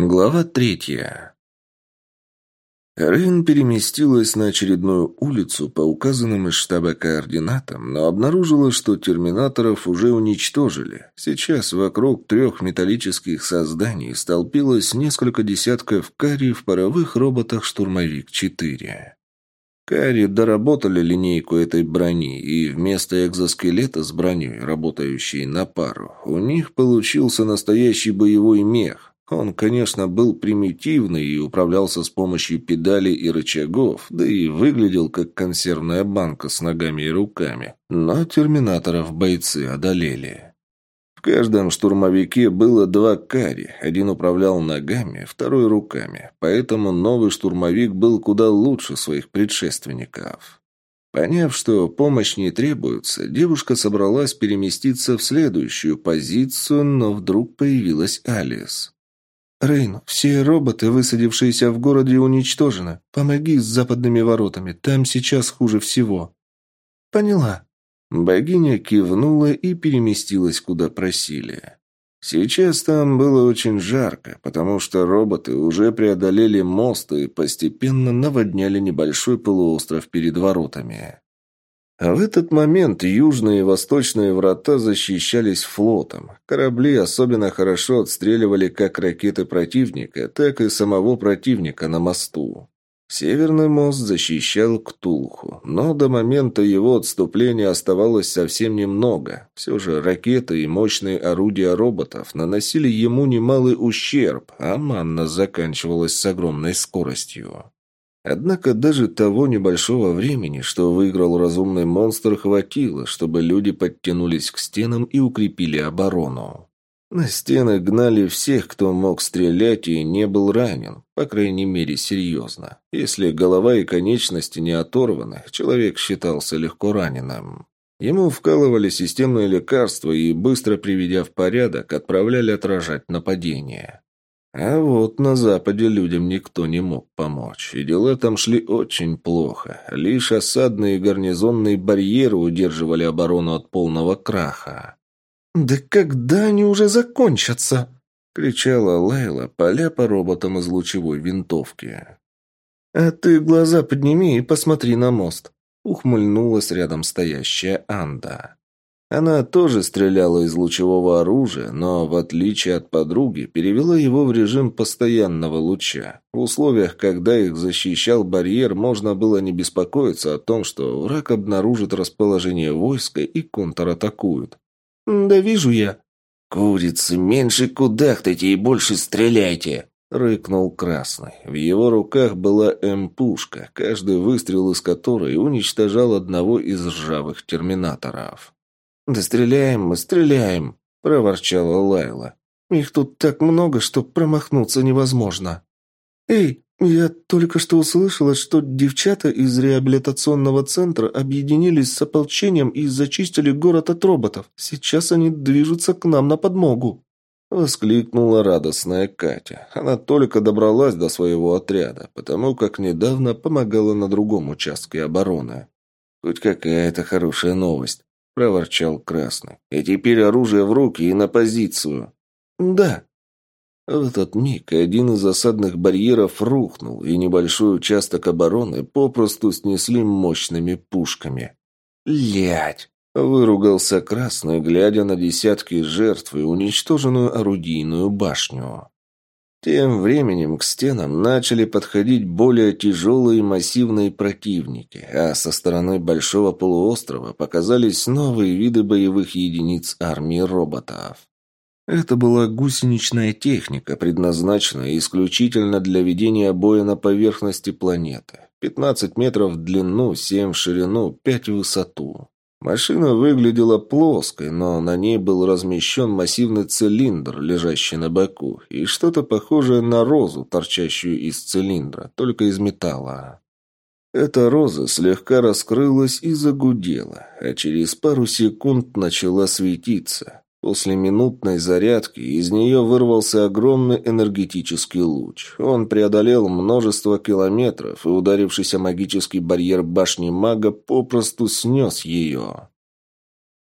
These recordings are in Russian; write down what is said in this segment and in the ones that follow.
Глава третья. Рейн переместилась на очередную улицу по указанным из штаба координатам, но обнаружила, что терминаторов уже уничтожили. Сейчас вокруг трех металлических созданий столпилось несколько десятков карри в паровых роботах «Штурмовик-4». Карри доработали линейку этой брони, и вместо экзоскелета с броней, работающей на пару, у них получился настоящий боевой мех, он, конечно, был примитивный и управлялся с помощью педалей и рычагов, да и выглядел как консервная банка с ногами и руками. Но терминаторов бойцы одолели. В каждом штурмовике было два кари. Один управлял ногами, второй руками. Поэтому новый штурмовик был куда лучше своих предшественников. Поняв, что помощь не требуется, девушка собралась переместиться в следующую позицию, но вдруг появилась Алис. «Рейн, все роботы, высадившиеся в городе, уничтожены. Помоги с западными воротами, там сейчас хуже всего». «Поняла». Богиня кивнула и переместилась, куда просили. Сейчас там было очень жарко, потому что роботы уже преодолели мост и постепенно наводняли небольшой полуостров перед воротами. А в этот момент южные и восточные врата защищались флотом. Корабли особенно хорошо отстреливали как ракеты противника, так и самого противника на мосту. Северный мост защищал Ктулху, но до момента его отступления оставалось совсем немного. Все же ракеты и мощные орудия роботов наносили ему немалый ущерб, а манна заканчивалась с огромной скоростью. Однако даже того небольшого времени, что выиграл разумный монстр, хватило, чтобы люди подтянулись к стенам и укрепили оборону. На стены гнали всех, кто мог стрелять и не был ранен, по крайней мере, серьезно. Если голова и конечности не оторваны, человек считался легко раненым. Ему вкалывали системные лекарства и, быстро приведя в порядок, отправляли отражать нападение. А вот на Западе людям никто не мог помочь, и дела там шли очень плохо. Лишь осадные гарнизонные барьеры удерживали оборону от полного краха. «Да когда они уже закончатся?» — кричала Лайла, поля по роботам из лучевой винтовки. «А ты глаза подними и посмотри на мост», — ухмыльнулась рядом стоящая Анда. Она тоже стреляла из лучевого оружия, но, в отличие от подруги, перевела его в режим постоянного луча. В условиях, когда их защищал барьер, можно было не беспокоиться о том, что враг обнаружит расположение войска и контратакует. «Да вижу я». «Курицы, меньше кудахтайте и больше стреляйте!» — рыкнул Красный. В его руках была М-пушка, каждый выстрел из которой уничтожал одного из ржавых терминаторов. «Да стреляем мы, стреляем!» – проворчала Лайла. «Их тут так много, что промахнуться невозможно». «Эй, я только что услышала, что девчата из реабилитационного центра объединились с ополчением и зачистили город от роботов. Сейчас они движутся к нам на подмогу». Воскликнула радостная Катя. Она только добралась до своего отряда, потому как недавно помогала на другом участке обороны. Хоть какая-то хорошая новость проворчал Красный. «И теперь оружие в руки и на позицию». «Да». В этот миг один из осадных барьеров рухнул, и небольшой участок обороны попросту снесли мощными пушками. «Лядь!» – выругался Красный, глядя на десятки жертв и уничтоженную орудийную башню. Тем временем к стенам начали подходить более тяжелые и массивные противники, а со стороны Большого полуострова показались новые виды боевых единиц армии роботов. Это была гусеничная техника, предназначенная исключительно для ведения боя на поверхности планеты. 15 метров в длину, 7 в ширину, 5 в высоту. Машина выглядела плоской, но на ней был размещен массивный цилиндр, лежащий на боку, и что-то похожее на розу, торчащую из цилиндра, только из металла. Эта роза слегка раскрылась и загудела, а через пару секунд начала светиться. После минутной зарядки из нее вырвался огромный энергетический луч. Он преодолел множество километров, и ударившийся магический барьер башни мага попросту снес ее.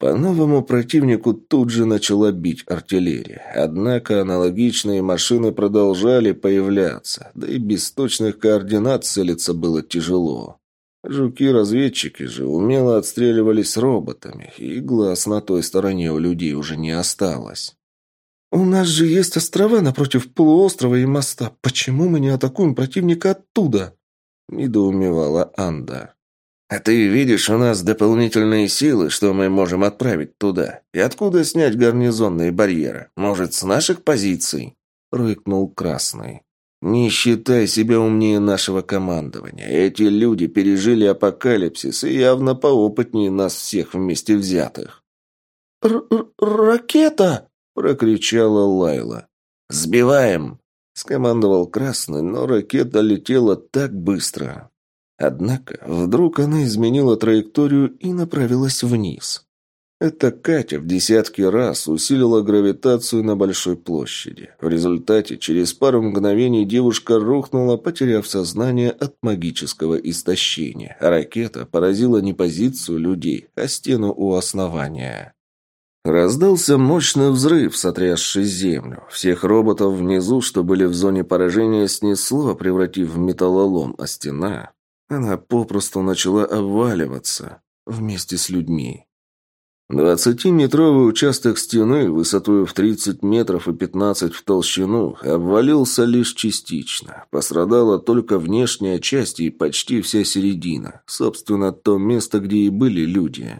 По новому противнику тут же начала бить артиллерия. Однако аналогичные машины продолжали появляться, да и без точных координат целиться было тяжело. Жуки-разведчики же умело отстреливались роботами, и глаз на той стороне у людей уже не осталось. «У нас же есть острова напротив полуострова и моста. Почему мы не атакуем противника оттуда?» – недоумевала Анда. «А ты видишь, у нас дополнительные силы, что мы можем отправить туда. И откуда снять гарнизонные барьеры? Может, с наших позиций?» — рыкнул Красный. «Не считай себя умнее нашего командования. Эти люди пережили апокалипсис и явно поопытнее нас всех вместе взятых». Р -р «Ракета!» — прокричала Лайла. «Сбиваем!» — скомандовал Красный, но ракета летела так быстро, Однако вдруг она изменила траекторию и направилась вниз. Эта Катя в десятки раз усилила гравитацию на большой площади. В результате через пару мгновений девушка рухнула, потеряв сознание от магического истощения, ракета поразила не позицию людей, а стену у основания. Раздался мощный взрыв, сотрясший землю. Всех роботов внизу, что были в зоне поражения, снесло, превратив в металлолом, а стена она попросту начала обваливаться вместе с людьми. Двадцатиметровый участок стены высотой в 30 метров и 15 в толщину обвалился лишь частично. Пострадала только внешняя часть и почти вся середина. Собственно, то место, где и были люди.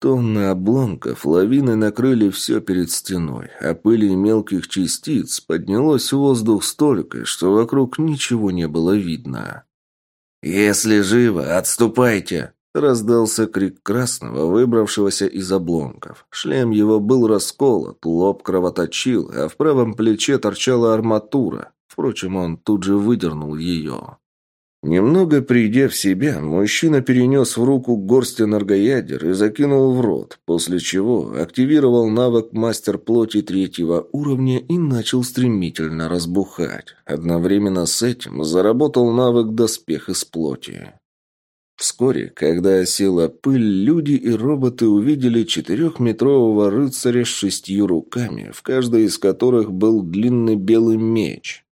Тонны обломков лавины накрыли все перед стеной, а пыли мелких частиц поднялось в воздух столько, что вокруг ничего не было видно. «Если живо, отступайте!» Раздался крик Красного, выбравшегося из обломков. Шлем его был расколот, лоб кровоточил, а в правом плече торчала арматура. Впрочем, он тут же выдернул ее. Немного придя в себя, мужчина перенес в руку горсть энергоядер и закинул в рот, после чего активировал навык мастер плоти третьего уровня и начал стремительно разбухать. Одновременно с этим заработал навык доспех из плоти. Вскоре, когда осела пыль, люди и роботы увидели четырехметрового рыцаря с шестью руками, в каждой из которых был длинный белый меч.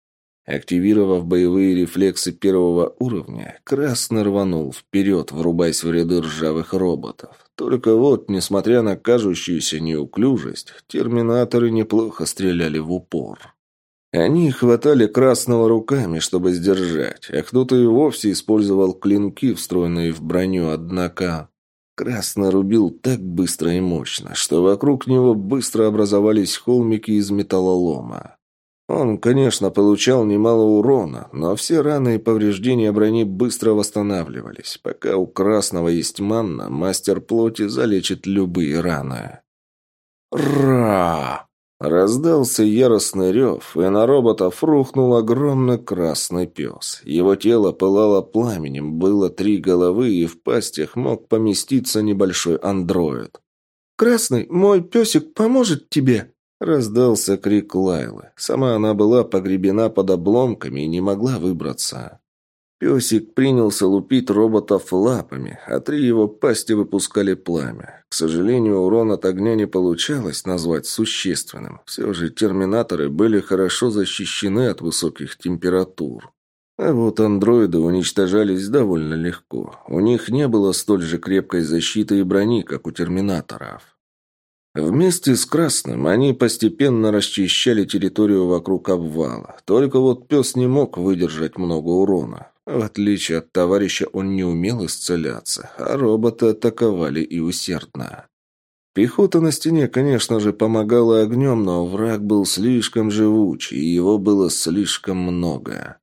Активировав боевые рефлексы первого уровня, Красный рванул вперед, врубаясь в ряды ржавых роботов. Только вот, несмотря на кажущуюся неуклюжесть, терминаторы неплохо стреляли в упор. Они хватали Красного руками, чтобы сдержать, а кто-то и вовсе использовал клинки, встроенные в броню, однако... Красно рубил так быстро и мощно, что вокруг него быстро образовались холмики из металлолома. Он, конечно, получал немало урона, но все раны и повреждения брони быстро восстанавливались. Пока у Красного есть манна, мастер плоти залечит любые раны. «Ра!» Раздался яростный рев, и на роботов рухнул огромный красный пес. Его тело пылало пламенем, было три головы, и в пастях мог поместиться небольшой андроид. «Красный, мой песик поможет тебе?» Раздался крик Лайлы. Сама она была погребена под обломками и не могла выбраться. Песик принялся лупить роботов лапами, а три его пасти выпускали пламя. К сожалению, урон от огня не получалось назвать существенным. Все же терминаторы были хорошо защищены от высоких температур. А вот андроиды уничтожались довольно легко. У них не было столь же крепкой защиты и брони, как у терминаторов. Вместе с Красным они постепенно расчищали территорию вокруг обвала. Только вот пес не мог выдержать много урона. В отличие от товарища, он не умел исцеляться, а роботы атаковали и усердно. Пехота на стене, конечно же, помогала огнем, но враг был слишком живуч, и его было слишком много.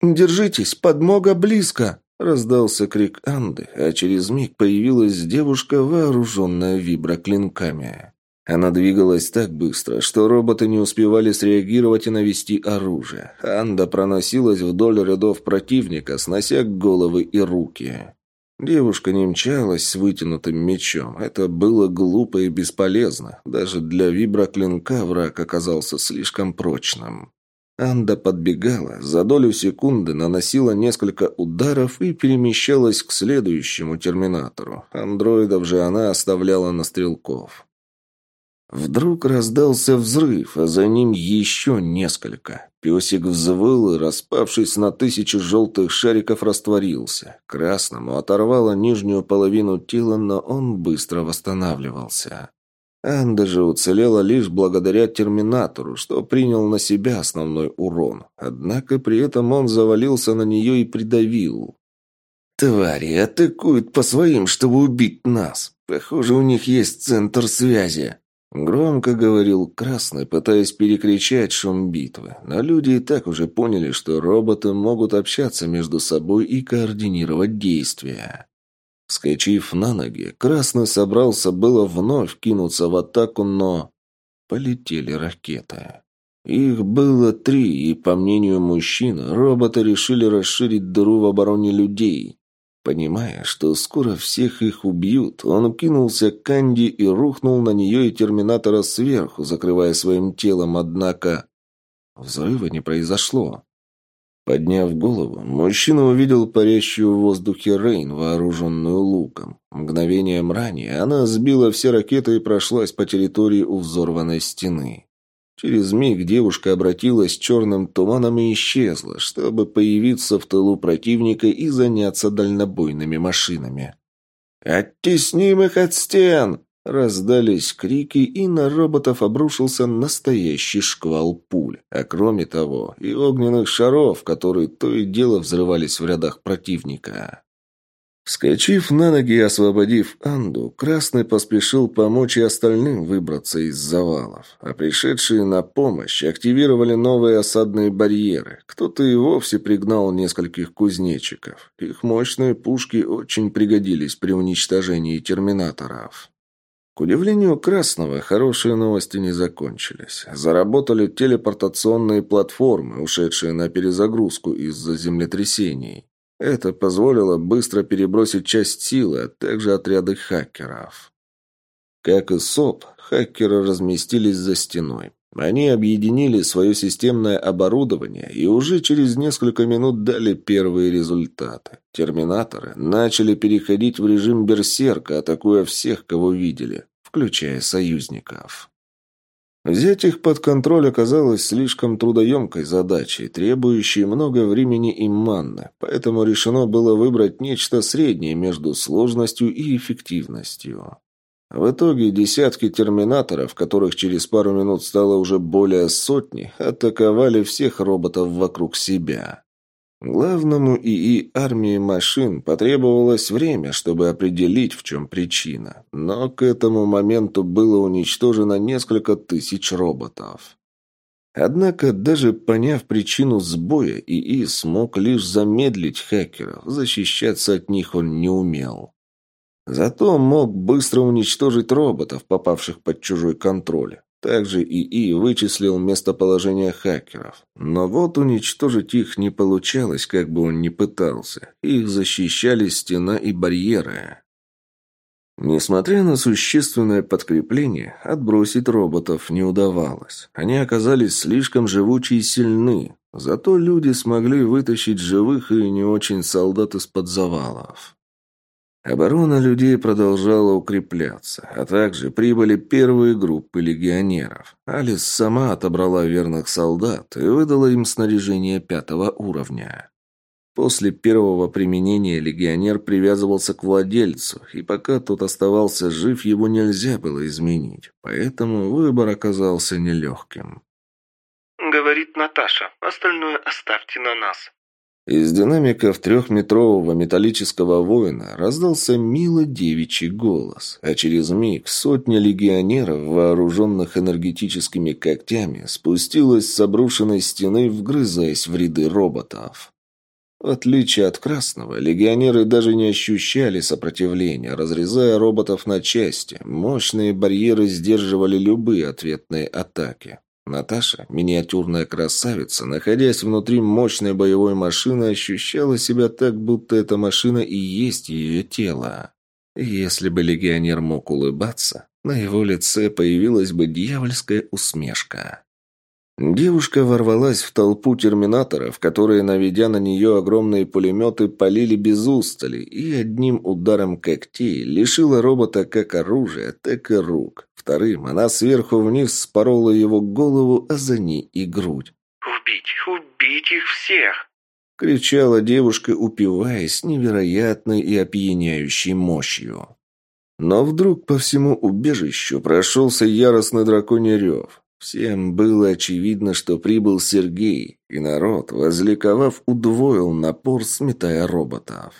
«Держитесь, подмога близко!» – раздался крик Анды, а через миг появилась девушка, вооруженная виброклинками. Она двигалась так быстро, что роботы не успевали среагировать и навести оружие. Анда проносилась вдоль рядов противника, снося головы и руки. Девушка не мчалась с вытянутым мечом. Это было глупо и бесполезно. Даже для виброклинка враг оказался слишком прочным. Анда подбегала, за долю секунды наносила несколько ударов и перемещалась к следующему терминатору. Андроидов же она оставляла на стрелков. Вдруг раздался взрыв, а за ним еще несколько. Песик взвыл и, распавшись на тысячи желтых шариков, растворился. Красному оторвало нижнюю половину тела, но он быстро восстанавливался. Анда же уцелела лишь благодаря терминатору, что принял на себя основной урон. Однако при этом он завалился на нее и придавил. «Твари атакуют по своим, чтобы убить нас. Похоже, у них есть центр связи», Громко говорил Красный, пытаясь перекричать шум битвы, но люди и так уже поняли, что роботы могут общаться между собой и координировать действия. Вскочив на ноги, Красный собрался было вновь кинуться в атаку, но... Полетели ракеты. Их было три, и, по мнению мужчин, роботы решили расширить дыру в обороне людей. Понимая, что скоро всех их убьют, он кинулся к Канди и рухнул на нее и Терминатора сверху, закрывая своим телом, однако... Взрыва не произошло. Подняв голову, мужчина увидел парящую в воздухе Рейн, вооруженную луком. Мгновением ранее она сбила все ракеты и прошлась по территории у взорванной стены. Через миг девушка обратилась черным туманом и исчезла, чтобы появиться в тылу противника и заняться дальнобойными машинами. «Оттесним их от стен!» Раздались крики, и на роботов обрушился настоящий шквал пуль. А кроме того, и огненных шаров, которые то и дело взрывались в рядах противника. Вскочив на ноги и освободив Анду, Красный поспешил помочь и остальным выбраться из завалов. А пришедшие на помощь активировали новые осадные барьеры. Кто-то и вовсе пригнал нескольких кузнечиков. Их мощные пушки очень пригодились при уничтожении терминаторов. К удивлению Красного, хорошие новости не закончились. Заработали телепортационные платформы, ушедшие на перезагрузку из-за землетрясений. Это позволило быстро перебросить часть силы, а также отряды хакеров. Как и СОП, хакеры разместились за стеной. Они объединили свое системное оборудование и уже через несколько минут дали первые результаты. Терминаторы начали переходить в режим берсерка, атакуя всех, кого видели, включая союзников. Взять их под контроль оказалось слишком трудоемкой задачей, требующей много времени и манны, поэтому решено было выбрать нечто среднее между сложностью и эффективностью. В итоге десятки терминаторов, которых через пару минут стало уже более сотни, атаковали всех роботов вокруг себя. Главному ИИ армии машин потребовалось время, чтобы определить, в чем причина, но к этому моменту было уничтожено несколько тысяч роботов. Однако, даже поняв причину сбоя, ИИ смог лишь замедлить хакеров, защищаться от них он не умел. Зато мог быстро уничтожить роботов, попавших под чужой контроль. Также ИИ вычислил местоположение хакеров. Но вот уничтожить их не получалось, как бы он ни пытался. Их защищали стена и барьеры. Несмотря на существенное подкрепление, отбросить роботов не удавалось. Они оказались слишком живучи и сильны. Зато люди смогли вытащить живых и не очень солдат из-под завалов. Оборона людей продолжала укрепляться, а также прибыли первые группы легионеров. Алис сама отобрала верных солдат и выдала им снаряжение пятого уровня. После первого применения легионер привязывался к владельцу, и пока тот оставался жив, его нельзя было изменить, поэтому выбор оказался нелегким. «Говорит Наташа, остальное оставьте на нас», из динамиков трехметрового металлического воина раздался мило девичий голос, а через миг сотня легионеров, вооруженных энергетическими когтями, спустилась с обрушенной стены, вгрызаясь в ряды роботов. В отличие от Красного, легионеры даже не ощущали сопротивления, разрезая роботов на части. Мощные барьеры сдерживали любые ответные атаки. Наташа, миниатюрная красавица, находясь внутри мощной боевой машины, ощущала себя так, будто эта машина и есть ее тело. Если бы легионер мог улыбаться, на его лице появилась бы дьявольская усмешка. Девушка ворвалась в толпу терминаторов, которые, наведя на нее огромные пулеметы, полили без устали, и одним ударом когтей лишила робота как оружия, так и рук. Вторым она сверху вниз спорола его голову, а за ней и грудь. «Убить! Убить их всех!» — кричала девушка, упиваясь невероятной и опьяняющей мощью. Но вдруг по всему убежищу прошелся яростный драконий рев. Всем было очевидно, что прибыл Сергей, и народ, возликовав, удвоил напор, сметая роботов.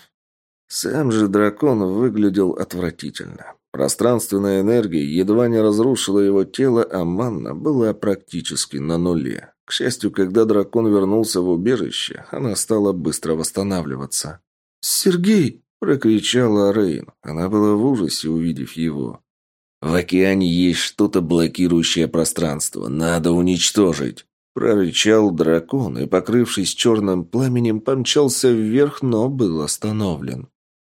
Сам же дракон выглядел отвратительно. Пространственная энергия едва не разрушила его тело, а манна была практически на нуле. К счастью, когда дракон вернулся в убежище, она стала быстро восстанавливаться. «Сергей!» – прокричала Рейн. Она была в ужасе, увидев его. В океане есть что-то блокирующее пространство. Надо уничтожить. Прорычал дракон и, покрывшись черным пламенем, помчался вверх, но был остановлен.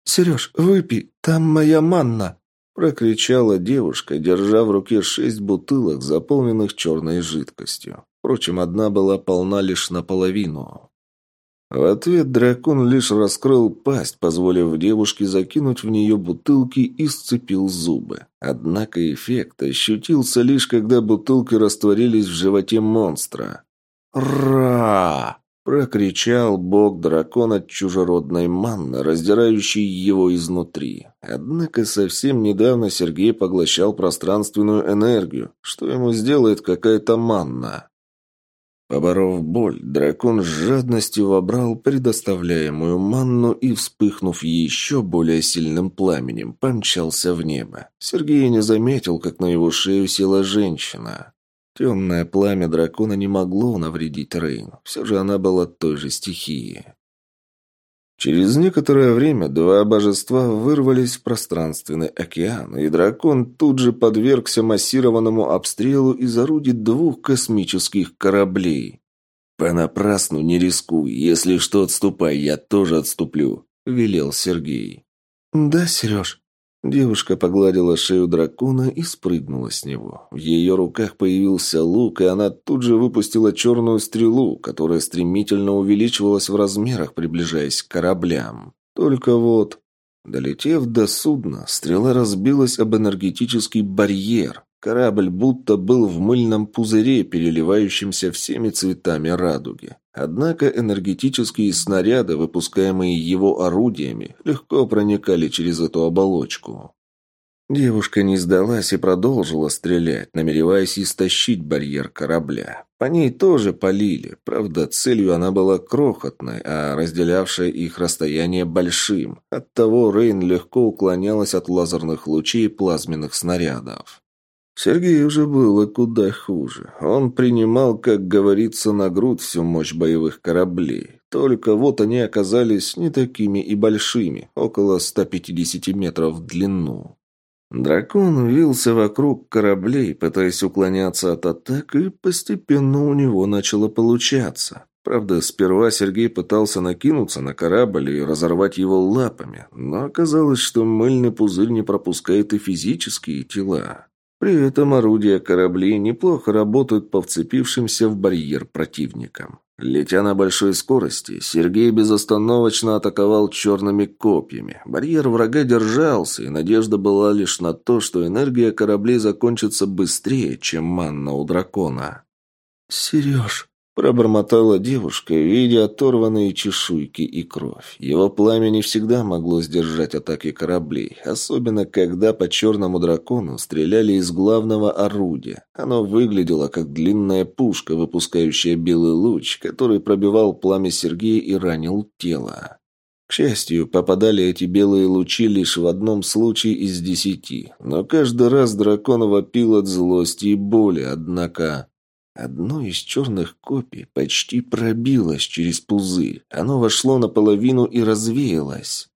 «Сереж, выпей, там моя манна!» Прокричала девушка, держа в руке шесть бутылок, заполненных черной жидкостью. Впрочем, одна была полна лишь наполовину. В ответ дракон лишь раскрыл пасть, позволив девушке закинуть в нее бутылки и сцепил зубы. Однако эффект ощутился лишь, когда бутылки растворились в животе монстра. «Ра!» – прокричал бог дракон от чужеродной манны, раздирающей его изнутри. Однако совсем недавно Сергей поглощал пространственную энергию. Что ему сделает какая-то манна? Поборов боль, дракон с жадностью вобрал предоставляемую манну и, вспыхнув еще более сильным пламенем, помчался в небо. Сергей не заметил, как на его шею села женщина. Темное пламя дракона не могло навредить Рейн. Все же она была той же стихии. Через некоторое время два божества вырвались в пространственный океан, и дракон тут же подвергся массированному обстрелу из орудий двух космических кораблей. «Понапрасну не рискуй. Если что, отступай, я тоже отступлю», — велел Сергей. «Да, Сереж», Девушка погладила шею дракона и спрыгнула с него. В ее руках появился лук, и она тут же выпустила черную стрелу, которая стремительно увеличивалась в размерах, приближаясь к кораблям. Только вот... Долетев до судна, стрела разбилась об энергетический барьер. Корабль будто был в мыльном пузыре, переливающемся всеми цветами радуги. Однако энергетические снаряды, выпускаемые его орудиями, легко проникали через эту оболочку. Девушка не сдалась и продолжила стрелять, намереваясь истощить барьер корабля. По ней тоже полили, правда, целью она была крохотной, а разделявшее их расстояние большим. Оттого Рейн легко уклонялась от лазерных лучей и плазменных снарядов. Сергею уже было куда хуже. Он принимал, как говорится, на грудь всю мощь боевых кораблей. Только вот они оказались не такими и большими, около 150 метров в длину. Дракон вился вокруг кораблей, пытаясь уклоняться от атак, и постепенно у него начало получаться. Правда, сперва Сергей пытался накинуться на корабль и разорвать его лапами, но оказалось, что мыльный пузырь не пропускает и физические тела. При этом орудия кораблей неплохо работают по вцепившимся в барьер противникам. Летя на большой скорости, Сергей безостановочно атаковал черными копьями. Барьер врага держался, и надежда была лишь на то, что энергия кораблей закончится быстрее, чем манна у дракона. «Сереж», Пробормотала девушка, видя оторванные чешуйки и кровь. Его пламя не всегда могло сдержать атаки кораблей, особенно когда по черному дракону стреляли из главного орудия. Оно выглядело как длинная пушка, выпускающая белый луч, который пробивал пламя Сергея и ранил тело. К счастью, попадали эти белые лучи лишь в одном случае из десяти, но каждый раз дракон вопил от злости и боли, однако... Одно из черных копий почти пробилось через пузырь. Оно вошло наполовину и развеялось.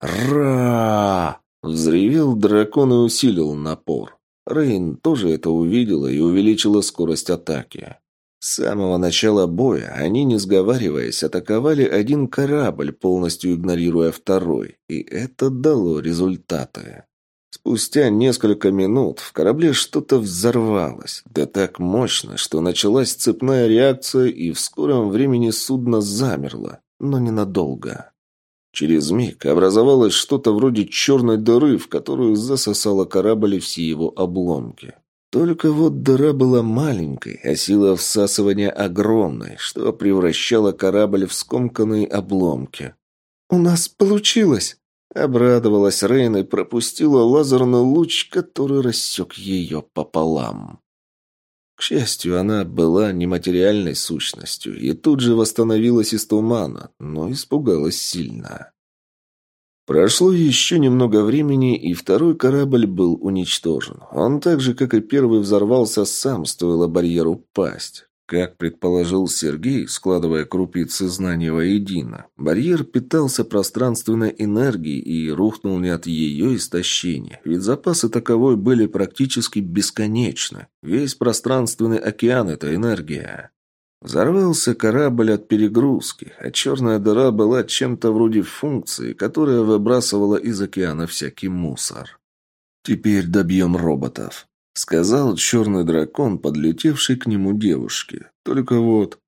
«Ра!» — взревел дракон и усилил напор. Рейн тоже это увидела и увеличила скорость атаки. С самого начала боя они, не сговариваясь, атаковали один корабль, полностью игнорируя второй, и это дало результаты. Спустя несколько минут в корабле что-то взорвалось, да так мощно, что началась цепная реакция, и в скором времени судно замерло, но ненадолго. Через миг образовалось что-то вроде черной дыры, в которую засосало корабль и все его обломки. Только вот дыра была маленькой, а сила всасывания огромной, что превращало корабль в скомканные обломки. «У нас получилось!» Обрадовалась Рейн и пропустила лазерный луч, который рассек ее пополам. К счастью, она была нематериальной сущностью и тут же восстановилась из тумана, но испугалась сильно. Прошло еще немного времени, и второй корабль был уничтожен. Он так же, как и первый, взорвался сам, стоило барьеру пасть. Как предположил Сергей, складывая крупицы знания воедино, барьер питался пространственной энергией и рухнул не от ее истощения, ведь запасы таковой были практически бесконечны. Весь пространственный океан – это энергия. Взорвался корабль от перегрузки, а черная дыра была чем-то вроде функции, которая выбрасывала из океана всякий мусор. «Теперь добьем роботов», — сказал черный дракон, подлетевший к нему девушке. «Только вот...»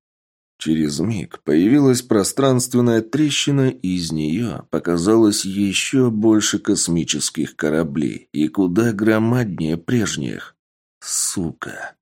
Через миг появилась пространственная трещина, и из нее показалось еще больше космических кораблей, и куда громаднее прежних. Сука!